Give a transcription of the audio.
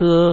喝